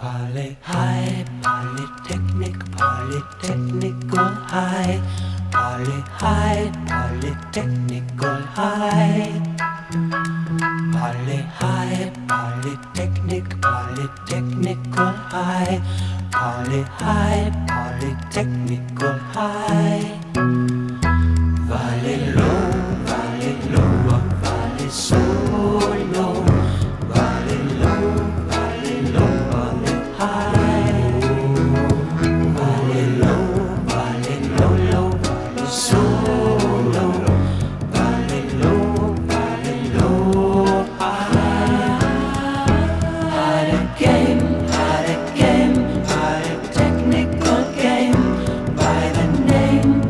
Poly high, polytechnic, polytechnical high, poly high, polytechnical high, poly high, polytechnic, polytechnical high, poly high, polytechnical high, valley low, valley lower, valley so.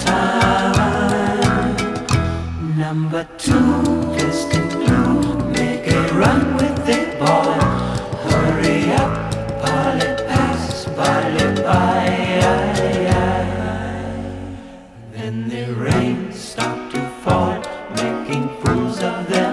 time. Number two, blue, make a run with the ball. Hurry up, by. Then the rain stopped to fall, making fools of them.